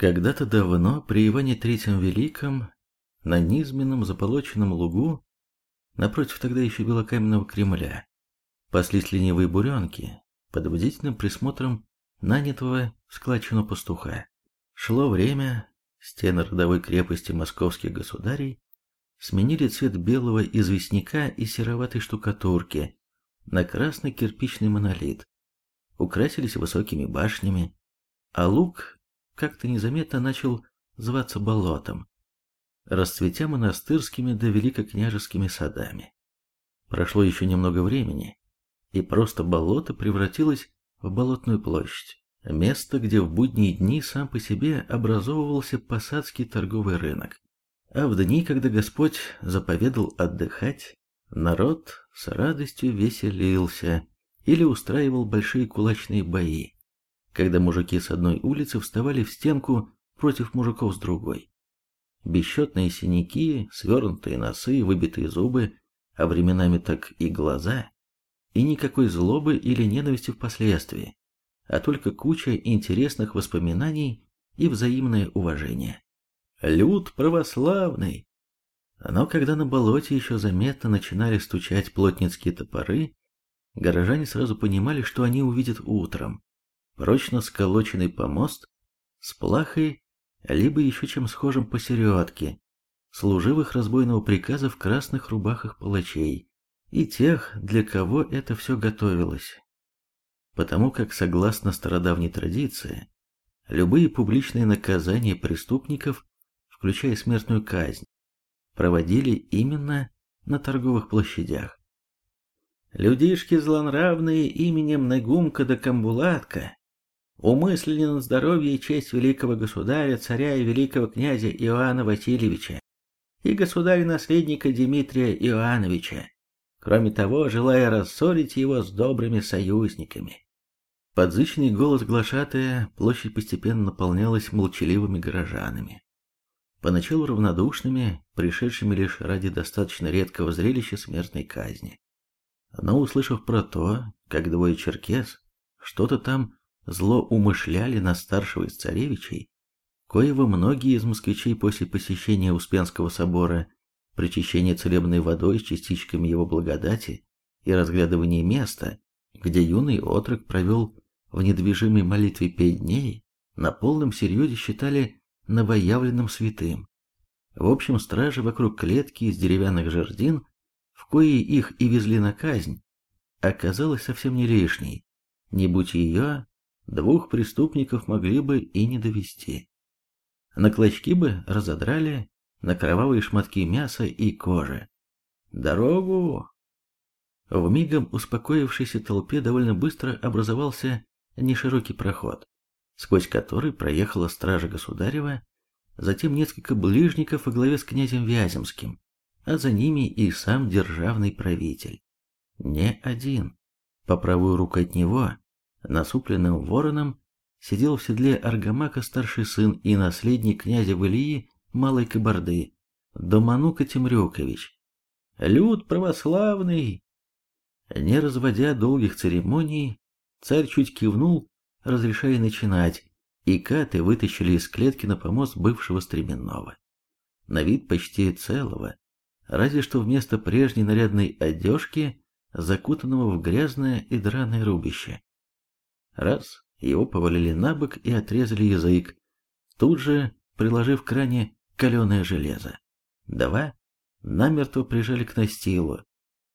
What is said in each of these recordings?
Когда-то давно, при Иване Третьем Великом, на низменном заполоченном лугу, напротив тогда еще белокаменного Кремля, паслись ленивые буренки под бдительным присмотром нанятого в пастуха. Шло время, стены родовой крепости московских государей сменили цвет белого известняка и сероватой штукатурки на красный кирпичный монолит, украсились высокими башнями, а луг как-то незаметно начал зваться болотом, расцветя монастырскими да великокняжескими садами. Прошло еще немного времени, и просто болото превратилось в болотную площадь. Место, где в будние дни сам по себе образовывался посадский торговый рынок. А в дни, когда Господь заповедал отдыхать, народ с радостью веселился или устраивал большие кулачные бои, когда мужики с одной улицы вставали в стенку против мужиков с другой. Бесчетные синяки, свернутые носы, выбитые зубы, а временами так и глаза, и никакой злобы или ненависти впоследствии а только куча интересных воспоминаний и взаимное уважение. Люд православный! Но когда на болоте еще заметно начинали стучать плотницкие топоры, горожане сразу понимали, что они увидят утром. Прочно сколоченный помост с плахой, либо еще чем схожим посередке, служивых разбойного приказа в красных рубахах палачей и тех, для кого это все готовилось потому как, согласно стародавней традиции, любые публичные наказания преступников, включая смертную казнь, проводили именно на торговых площадях. Людишки злонравные именем Негумка да Камбулатка умыслили на здоровье и честь великого государя, царя и великого князя Иоанна Васильевича и государя-наследника Дмитрия Иоанновича, кроме того, желая рассорить его с добрыми союзниками. Подзычный голос глашатая, площадь постепенно наполнялась молчаливыми горожанами. Поначалу равнодушными, пришедшими лишь ради достаточно редкого зрелища смертной казни. Но услышав про то, как двое черкес что-то там зло умышляли на старшего из царевичей, коего многие из москвичей после посещения Успенского собора причащение целебной водой с частичками его благодати и разглядывание места, где юный отрок провел в недвижимой молитве пять дней, на полном серьезе считали новоявленным святым. В общем, стражи вокруг клетки из деревянных жердин, в кои их и везли на казнь, оказалось совсем не лишней. Не будь ее, двух преступников могли бы и не довести. На клочки бы разодрали, на кровавые шматки мяса и кожи. «Дорогу!» В мигом успокоившейся толпе довольно быстро образовался неширокий проход, сквозь который проехала стража государева, затем несколько ближников во главе с князем Вяземским, а за ними и сам державный правитель. Не один. По правую руку от него, насупленным вороном, сидел в седле Аргамака старший сын и наследник князя Валии Малой Кабарды, Доманука Темрюкович. Люд православный! Не разводя долгих церемоний, царь чуть кивнул, разрешая начинать, и каты вытащили из клетки на помост бывшего стременного. На вид почти целого, разве что вместо прежней нарядной одежки, закутанного в грязное и драное рубище. Раз, его повалили на бок и отрезали язык, тут же приложив к ране каленое железо. Два намертво прижали к настилу.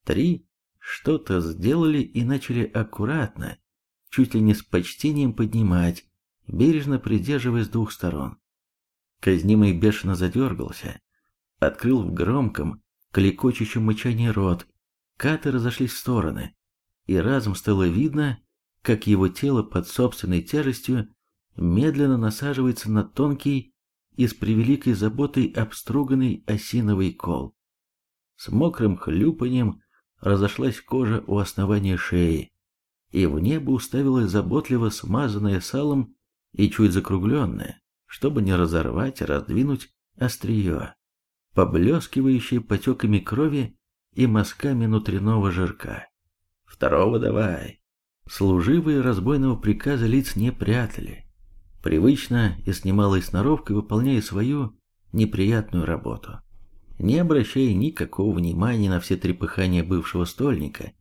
Три что-то сделали и начали аккуратно, чуть ли не с почтением поднимать, бережно придерживаясь двух сторон. Казнимый бешено задергался, открыл в громком, клекочущем мычании рот, каты разошлись в стороны, и разом стало видно, как его тело под собственной тяжестью медленно насаживается на тонкий и с превеликой заботой обструганный осиновый кол. С мокрым хлюпанием разошлась кожа у основания шеи, и в небо уставилась заботливо смазанная салом и чуть закругленная, чтобы не разорвать, а раздвинуть острие, поблескивающее потеками крови и мазками внутреннего жирка. «Второго давай!» Служивые разбойного приказа лиц не прятали, привычно и с немалой сноровкой выполняя свою неприятную работу. Не обращая никакого внимания на все трепыхания бывшего стольника,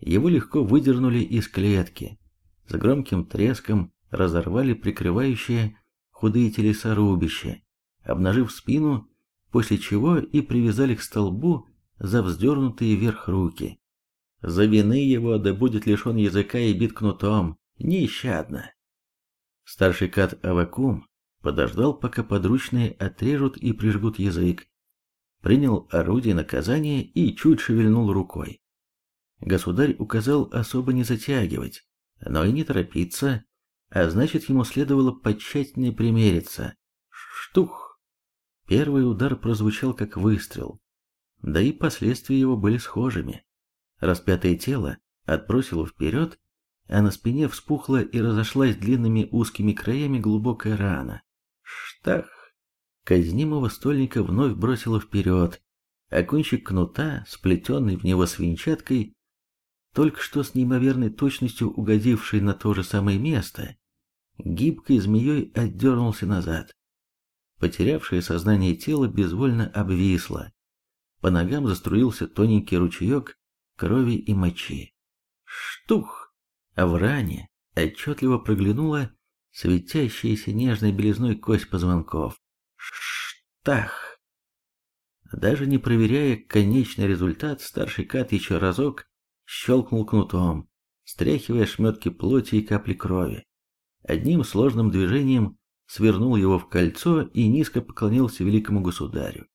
его легко выдернули из клетки, с громким треском разорвали прикрывающие худые телеса рубища, обнажив спину, после чего и привязали к столбу за вздернутые вверх руки. За вины его да будет лишен языка и бит кнутом, нещадно. Старший кат Авакум подождал, пока подручные отрежут и прижгут язык, принял орудие наказания и чуть шевельнул рукой. Государь указал особо не затягивать, но и не торопиться, а значит ему следовало потщательнее примериться. Штух! Первый удар прозвучал как выстрел, да и последствия его были схожими. Распятое тело отбросило вперед, а на спине вспухла и разошлась длинными узкими краями глубокая рана. Штах! Казнимого стольника вновь бросило вперед, а кончик кнута, сплетенный в него свинчаткой, только что с неимоверной точностью угодивший на то же самое место, гибкой змеей отдернулся назад. Потерявшее сознание тело безвольно обвисло. По ногам заструился тоненький ручеек крови и мочи. Штух! А в ране отчетливо проглянула светящаяся нежной белизной кость позвонков. Штах! Даже не проверяя конечный результат, старший кат еще разок щелкнул кнутом, стряхивая шметки плоти и капли крови. Одним сложным движением свернул его в кольцо и низко поклонился великому государю,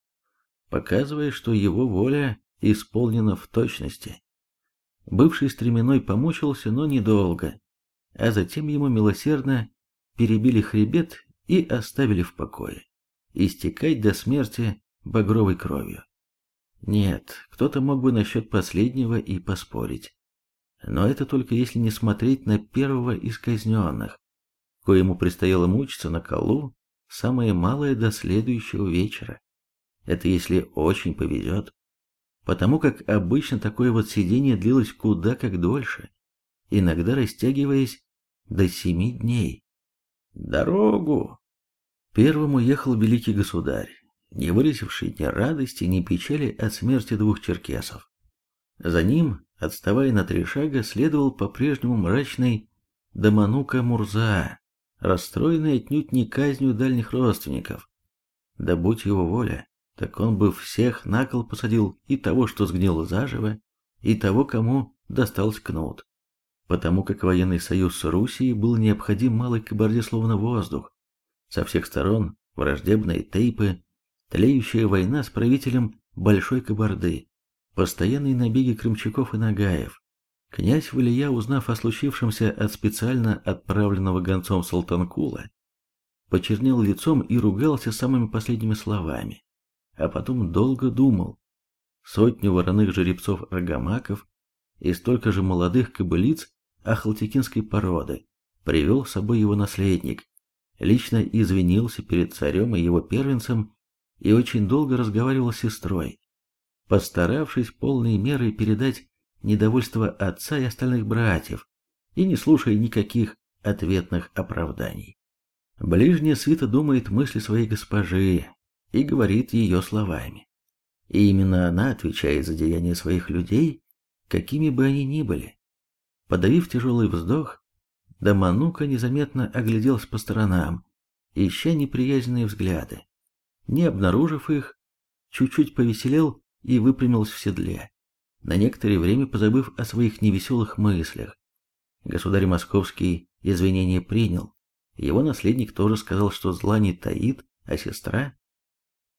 показывая, что его воля исполнена в точности. Бывший стременной помучился, но недолго, а затем ему милосердно перебили хребет и оставили в покое, истекать до смерти багровой кровью. Нет, кто-то мог бы насчет последнего и поспорить. Но это только если не смотреть на первого из казненных, коему предстояло мучиться на колу самое малое до следующего вечера. Это если очень повезет. Потому как обычно такое вот сидение длилось куда как дольше, иногда растягиваясь до семи дней. Дорогу! Первым уехал великий государь, не выразивший ни радости, ни печали от смерти двух черкесов. За ним, отставая на три шага, следовал по-прежнему мрачный Даманука Мурза, расстроенный отнюдь не казнью дальних родственников. Да будь его воля, так он бы всех на кол посадил и того, что сгнило заживо, и того, кому достался кнут. Потому как военный союз с Русией был необходим малой кабарде словно воздух. Со всех сторон враждебные тейпы, тлеющая война с правителем Большой Кабарды, постоянные набеги крымчаков и нагаев. Князь Валия, узнав о случившемся от специально отправленного гонцом Салтанкула, почернел лицом и ругался самыми последними словами, а потом долго думал. Сотню вороных жеребцов-аргамаков и столько же молодых кобылиц ахалтекинской породы привел с собой его наследник, лично извинился перед царем и его первенцем и очень долго разговаривал с сестрой, постаравшись полной мерой передать недовольство отца и остальных братьев, и не слушая никаких ответных оправданий. Ближняя свита думает мысли своей госпожи и говорит ее словами. И именно она отвечает за деяния своих людей, какими бы они ни были. Подавив тяжелый вздох, Даманука незаметно огляделся по сторонам, ища неприязненные взгляды. Не обнаружив их, чуть-чуть повеселел и выпрямился в седле, на некоторое время позабыв о своих невеселых мыслях. Государь Московский извинения принял. Его наследник тоже сказал, что зла не таит, а сестра.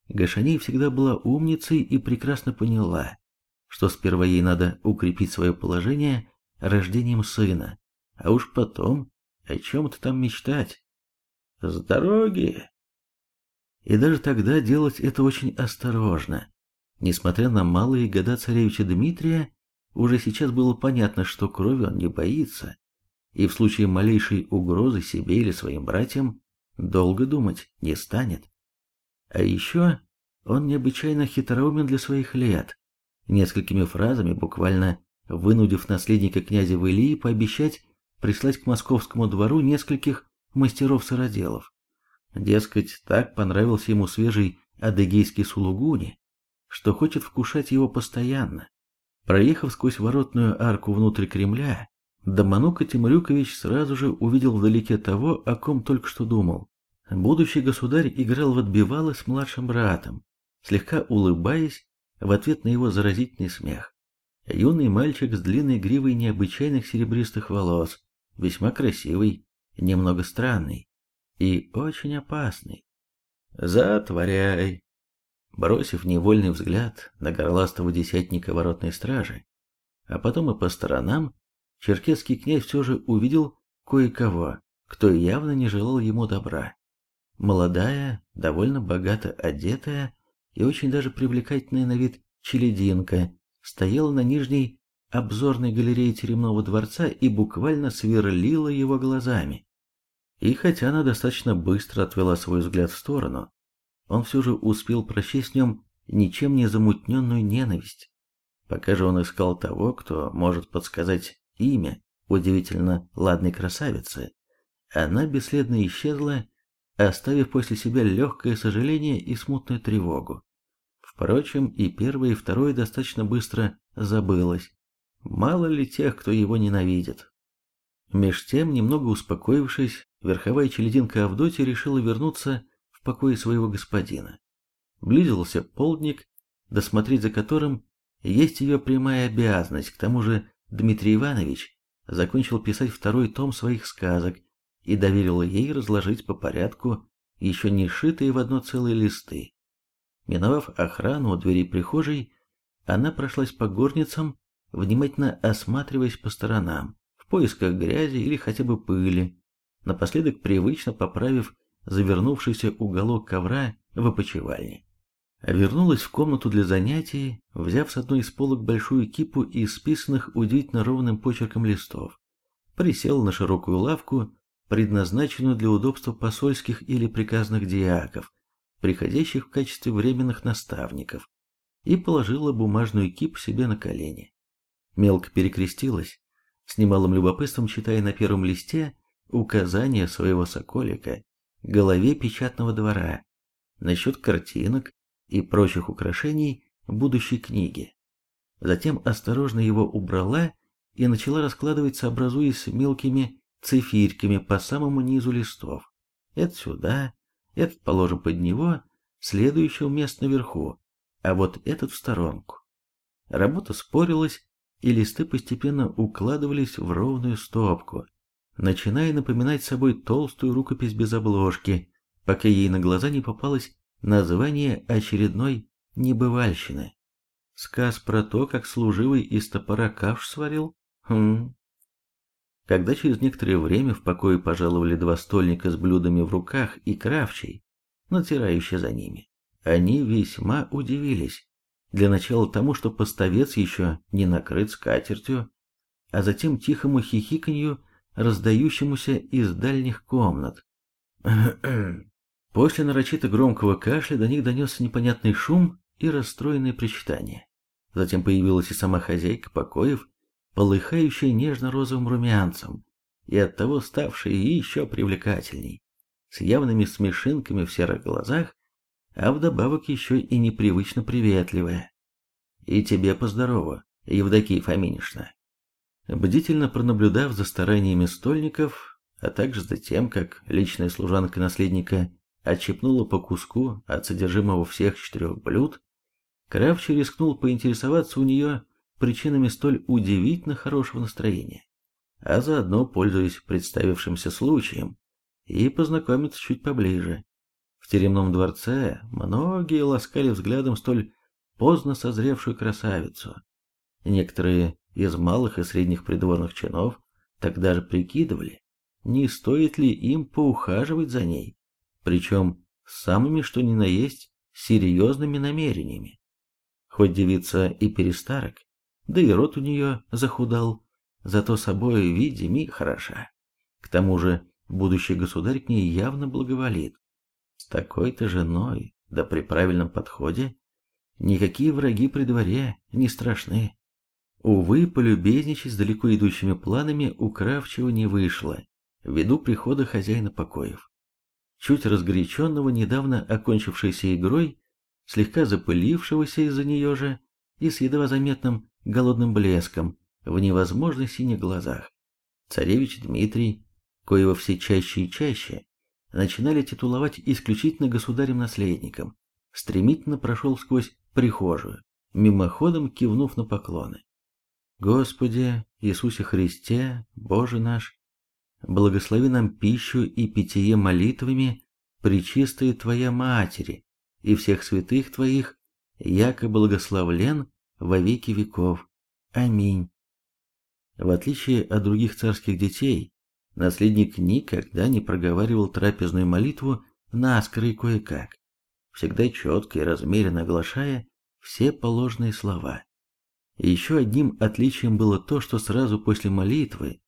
Гашаней всегда была умницей и прекрасно поняла, что сперва ей надо укрепить свое положение рождением сына, а уж потом о чем-то там мечтать. С дороги и даже тогда делать это очень осторожно. Несмотря на малые года царевича Дмитрия, уже сейчас было понятно, что крови он не боится, и в случае малейшей угрозы себе или своим братьям долго думать не станет. А еще он необычайно хитроумен для своих лет, несколькими фразами буквально вынудив наследника князя Валии пообещать прислать к московскому двору нескольких мастеров-сыроделов. Дескать, так понравился ему свежий адыгейский сулугуни, что хочет вкушать его постоянно. Проехав сквозь воротную арку внутрь Кремля, Доманука Тимрюкович сразу же увидел вдалеке того, о ком только что думал. Будущий государь играл в отбивалы с младшим братом, слегка улыбаясь в ответ на его заразительный смех. Юный мальчик с длинной гривой необычайных серебристых волос, весьма красивый, немного странный и очень опасный. «Затворяй!» Бросив невольный взгляд на горластого десятника воротной стражи, а потом и по сторонам, черкесский князь все же увидел кое-кого, кто явно не желал ему добра. Молодая, довольно богато одетая и очень даже привлекательная на вид челединка стояла на нижней обзорной галерее теремного дворца и буквально сверлила его глазами. И хотя она достаточно быстро отвела свой взгляд в сторону, он все же успел прочесть в нем ничем не замутненную ненависть. Пока же он искал того, кто может подсказать имя удивительно ладной красавицы, она бесследно исчезла, оставив после себя легкое сожаление и смутную тревогу. Впрочем, и первое, и второе достаточно быстро забылось. Мало ли тех, кто его ненавидит. Меж тем, немного успокоившись, верховая челединка Авдотья решила вернуться в покое своего господина. Близился полдник, досмотреть за которым есть ее прямая обязанность, к тому же Дмитрий Иванович закончил писать второй том своих сказок и доверил ей разложить по порядку еще не сшитые в одно целые листы. Миновав охрану у двери прихожей, она прошлась по горницам, внимательно осматриваясь по сторонам, в поисках грязи или хотя бы пыли, напоследок привычно поправив завернувшийся уголок ковра в опочивальне. Вернулась в комнату для занятий, взяв с одной из полок большую кипу из списанных удивительно ровным почерком листов. Присела на широкую лавку, предназначенную для удобства посольских или приказных диаков, приходящих в качестве временных наставников, и положила бумажную кип себе на колени. Мелко перекрестилась, с немалым любопытством читая на первом листе указания своего соколика голове печатного двора насчет картинок и прочих украшений будущей книги. Затем осторожно его убрала и начала раскладывать, сообразуясь мелкими цифирьками по самому низу листов. Это сюда, этот положим под него, следующий мест наверху, а вот этот в сторонку. Работа спорилась, и листы постепенно укладывались в ровную стопку, начиная напоминать собой толстую рукопись без обложки, пока ей на глаза не попалось название очередной небывальщины. Сказ про то, как служивый из топора каш сварил? Хм, когда через некоторое время в покое пожаловали два стольника с блюдами в руках и кравчей, натирающий за ними, они весьма удивились. Для начала тому, что поставец еще не накрыт скатертью, а затем тихому хихиканью, раздающемуся из дальних комнат. После нарочито громкого кашля до них донесся непонятный шум и расстроенное причитание. Затем появилась и сама хозяйка покоев, полыхающая нежно-розовым румянцем и оттого ставшая еще привлекательней, с явными смешинками в серых глазах, а вдобавок еще и непривычно приветливая. И тебе поздорово, Евдокия Фоминишна. Бдительно пронаблюдав за стараниями стольников, а также за тем, как личная служанка наследника отщепнула по куску от содержимого всех четырех блюд, Кравчий рискнул поинтересоваться у нее, причинами столь удивительно хорошего настроения, а заодно, пользуясь представившимся случаем, и познакомиться чуть поближе. В теремном дворце многие ласкали взглядом столь поздно созревшую красавицу. Некоторые из малых и средних придворных чинов так даже прикидывали, не стоит ли им поухаживать за ней, причем самыми что ни на есть серьезными намерениями. Хоть девица и перестарок, да и рот у нее захудал, зато собой видими хороша. К тому же будущий государь к ней явно благоволит. С такой-то женой, да при правильном подходе, никакие враги при дворе не страшны. Увы, полюбезничать с далеко идущими планами у Кравчева не вышло. ввиду прихода хозяина покоев. Чуть разгоряченного недавно окончившейся игрой, слегка запылившегося из-за нее же и с едва заметным голодным блеском в невозможно синих глазах. Царевич Дмитрий, коего все чаще и чаще начинали титуловать исключительно государем-наследником, стремительно прошел сквозь прихожую, мимоходом кивнув на поклоны. Господи Иисусе Христе, Боже наш, благослови нам пищу и питье молитвами, причистая Твоя Матери и всех святых Твоих, яко благословлен во веки веков. Аминь. В отличие от других царских детей, наследник никогда не проговаривал трапезную молитву наскоро и кое-как, всегда четко и размеренно оглашая все положенные слова. еще одним отличием было то, что сразу после молитвы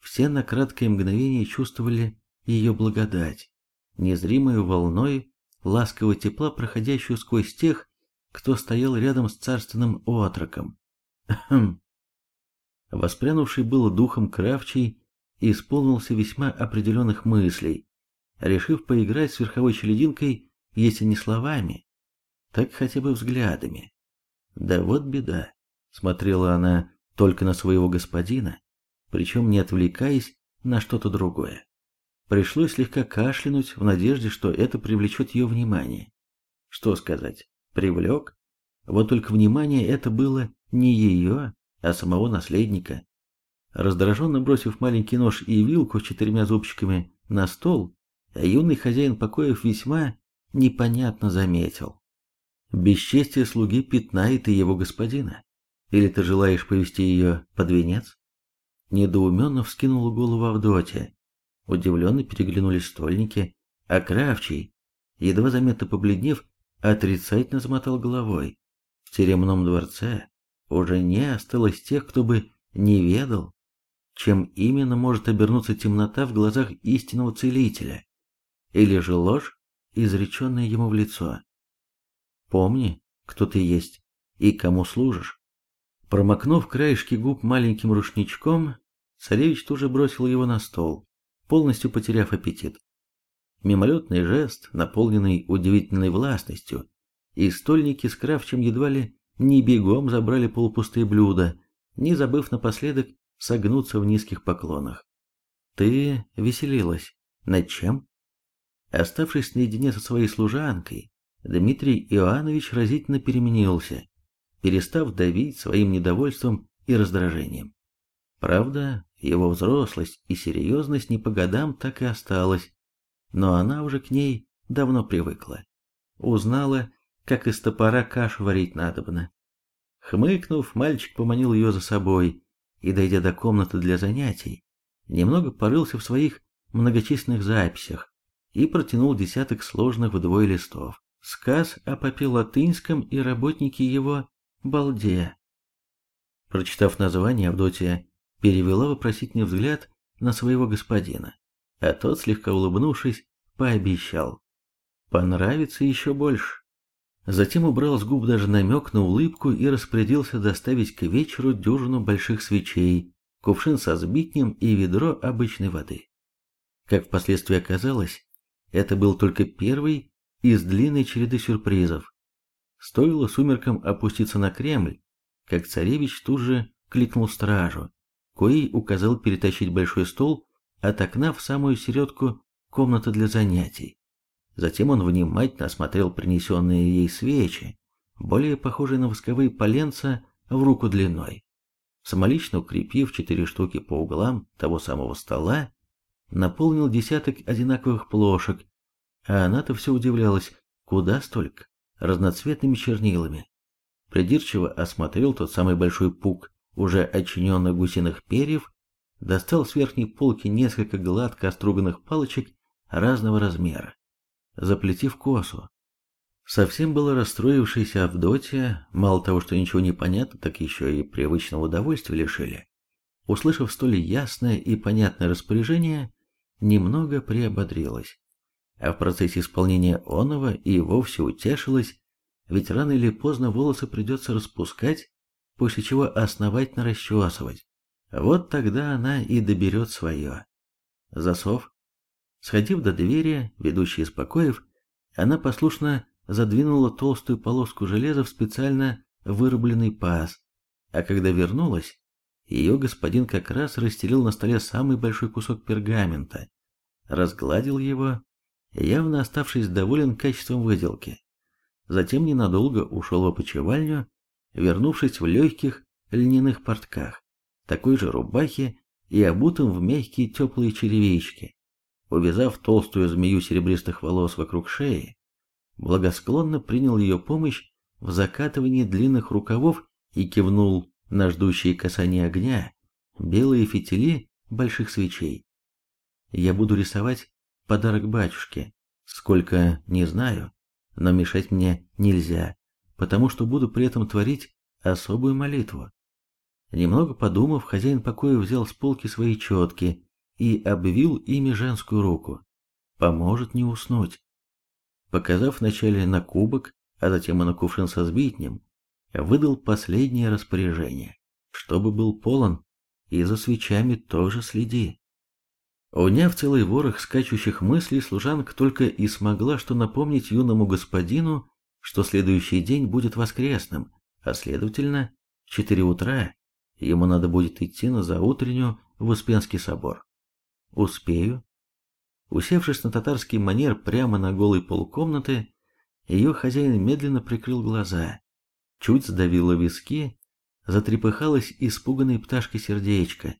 все на краткое мгновение чувствовали ее благодать, незримую волной ласкового тепла, проходящую сквозь тех, кто стоял рядом с царственным отроком. Воспрянувший было духом Кравчий исполнился весьма определенных мыслей, решив поиграть с верховой челединкой, если не словами, так хотя бы взглядами. Да вот беда, смотрела она только на своего господина, причем не отвлекаясь на что-то другое. Пришлось слегка кашлянуть в надежде, что это привлечет ее внимание. Что сказать, привлек? Вот только внимание это было не ее, а самого наследника. Раздраженно бросив маленький нож и вилку с четырьмя зубчиками на стол, юный хозяин покоев весьма непонятно заметил. Бесчестие слуги пятнает и его господина. Или ты желаешь повести ее под венец? Недоуменно вскинула голову Авдотья. Удивленно переглянулись стольники, а Кравчий, едва заметно побледнев, отрицательно замотал головой. В теремном дворце уже не осталось тех, кто бы не ведал, чем именно может обернуться темнота в глазах истинного целителя, или же ложь, изреченная ему в лицо. Помни, кто ты есть и кому служишь. Промокнув краешки губ маленьким рушничком, царевич тут же бросил его на стол, полностью потеряв аппетит. Мимолетный жест, наполненный удивительной властностью, и стольники с кравчем едва ли не бегом забрали полупустые блюда, не забыв напоследок согнуться в низких поклонах. Ты веселилась. Над чем? Оставшись наедине со своей служанкой, Дмитрий Иоаннович разительно переменился, перестав давить своим недовольством и раздражением. Правда, его взрослость и серьезность не по годам так и осталась, но она уже к ней давно привыкла. Узнала, как из топора кашу варить надобно. Хмыкнув, мальчик поманил ее за собой и, дойдя до комнаты для занятий, немного порылся в своих многочисленных записях и протянул десяток сложных вдвое листов. Сказ о попе латынском и работнике его балде. Прочитав название, Авдотья перевела вопросительный взгляд на своего господина, а тот, слегка улыбнувшись, пообещал. Понравится еще больше. Затем убрал с губ даже намек на улыбку и распорядился доставить к вечеру дюжину больших свечей, кувшин со сбитнем и ведро обычной воды. Как впоследствии оказалось, это был только первый из длинной череды сюрпризов. Стоило сумеркам опуститься на Кремль, как царевич тут же кликнул стражу, коей указал перетащить большой стол от окна в самую середку комнаты для занятий. Затем он внимательно осмотрел принесенные ей свечи, более похожие на восковые поленца в руку длиной. Самолично укрепив четыре штуки по углам того самого стола, наполнил десяток одинаковых плошек, а она-то все удивлялась, куда столько, разноцветными чернилами. Придирчиво осмотрел тот самый большой пук уже очиненных гусиных перьев, достал с верхней полки несколько гладко оструганных палочек разного размера заплетив косу. Совсем было расстроившаяся Авдотья, мало того, что ничего не понятно, так еще и привычного удовольствия лишили. Услышав столь ясное и понятное распоряжение, немного приободрилась. А в процессе исполнения оного и вовсе утешилась, ведь рано или поздно волосы придется распускать, после чего основательно расчесывать. Вот тогда она и доберет свое. засов. Сходив до двери, ведущей из покоев, она послушно задвинула толстую полоску железа в специально вырубленный паз, а когда вернулась, ее господин как раз расстелил на столе самый большой кусок пергамента, разгладил его, явно оставшись доволен качеством выделки. Затем ненадолго ушел в опочивальню, вернувшись в легких льняных портках, такой же рубахе и обутым в мягкие теплые черевички. Увязав толстую змею серебристых волос вокруг шеи, благосклонно принял ее помощь в закатывании длинных рукавов и кивнул на ждущие касания огня белые фитили больших свечей. Я буду рисовать подарок батюшке, сколько не знаю, но мешать мне нельзя, потому что буду при этом творить особую молитву. Немного подумав, хозяин покоя взял с полки свои четки и обвил ими женскую руку. Поможет не уснуть. Показав вначале на кубок, а затем и на кувшин со сбитнем, выдал последнее распоряжение, чтобы был полон, и за свечами тоже следи. Уняв целый ворох скачущих мыслей, служанка только и смогла что напомнить юному господину, что следующий день будет воскресным, а следовательно, четыре утра ему надо будет идти на заутреннюю в Успенский собор. Успею. Усевшись на татарский манер прямо на голый пол комнаты, ее хозяин медленно прикрыл глаза, чуть сдавило виски, затрепыхалось испуганной пташкой сердечко,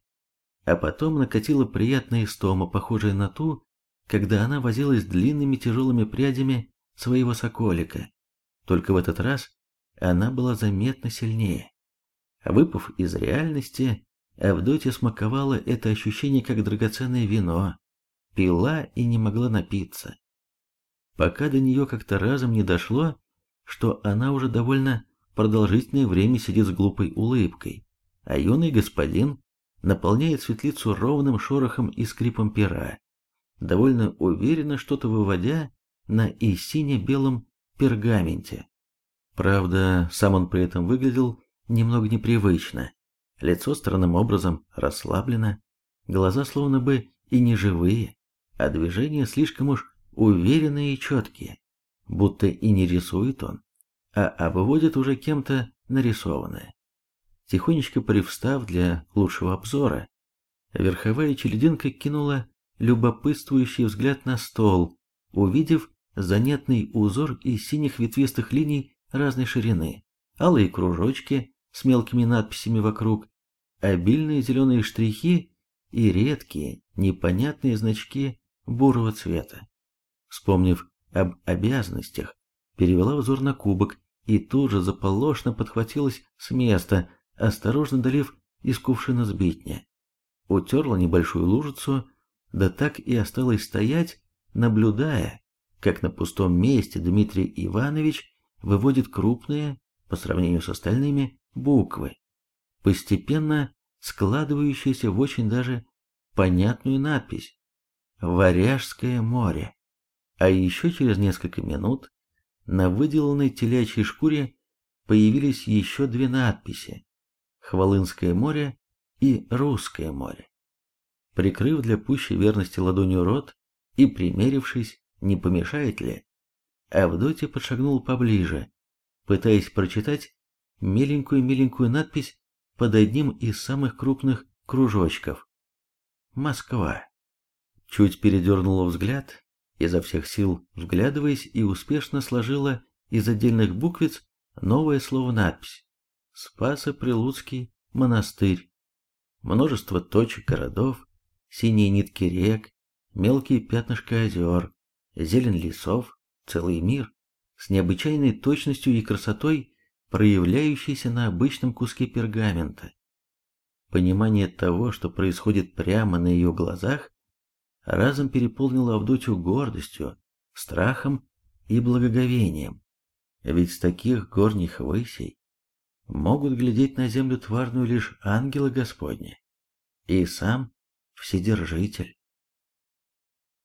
а потом накатила приятная истома, похожая на ту, когда она возилась длинными тяжелыми прядями своего соколика. Только в этот раз она была заметно сильнее. Выпав из реальности, Авдотья смаковала это ощущение как драгоценное вино, пила и не могла напиться. Пока до нее как-то разом не дошло, что она уже довольно продолжительное время сидит с глупой улыбкой, а юный господин наполняет светлицу ровным шорохом и скрипом пера, довольно уверенно что-то выводя на и сине-белом пергаменте. Правда, сам он при этом выглядел немного непривычно. Лицо странным образом расслаблено, глаза словно бы и не живые, а движения слишком уж уверенные и четкие, будто и не рисует он, а обводит уже кем-то нарисованное. Тихонечко привстав для лучшего обзора, верховая челединка кинула любопытствующий взгляд на стол, увидев занятный узор из синих ветвистых линий разной ширины, алые кружочки с мелкими надписями вокруг, обильные зеленые штрихи и редкие, непонятные значки бурого цвета. Вспомнив об обязанностях, перевела взор на кубок и тут же заполошно подхватилась с места, осторожно долив из кувшина сбитня. Утерла небольшую лужицу, да так и осталась стоять, наблюдая, как на пустом месте Дмитрий Иванович выводит крупные, по сравнению с остальными, буквы, постепенно складывающиеся в очень даже понятную надпись «Варяжское море». А еще через несколько минут на выделанной телячьей шкуре появились еще две надписи «Хвалынское море» и «Русское море». Прикрыв для пущей верности ладонью рот и примерившись, не помешает ли, Авдотья подшагнул поближе, пытаясь прочитать миленькую-миленькую надпись под одним из самых крупных кружочков. Москва. Чуть передернула взгляд, изо всех сил вглядываясь и успешно сложила из отдельных буквиц новое слово-надпись. Спасо-Прилуцкий монастырь. Множество точек городов, синие нитки рек, мелкие пятнышка озер, зелень лесов, целый мир, с необычайной точностью и красотой, проявляющейся на обычном куске пергамента. Понимание того, что происходит прямо на ее глазах, разом переполнило Авдотью гордостью, страхом и благоговением. Ведь с таких горних высей могут глядеть на землю тварную лишь ангелы Господни и сам Вседержитель.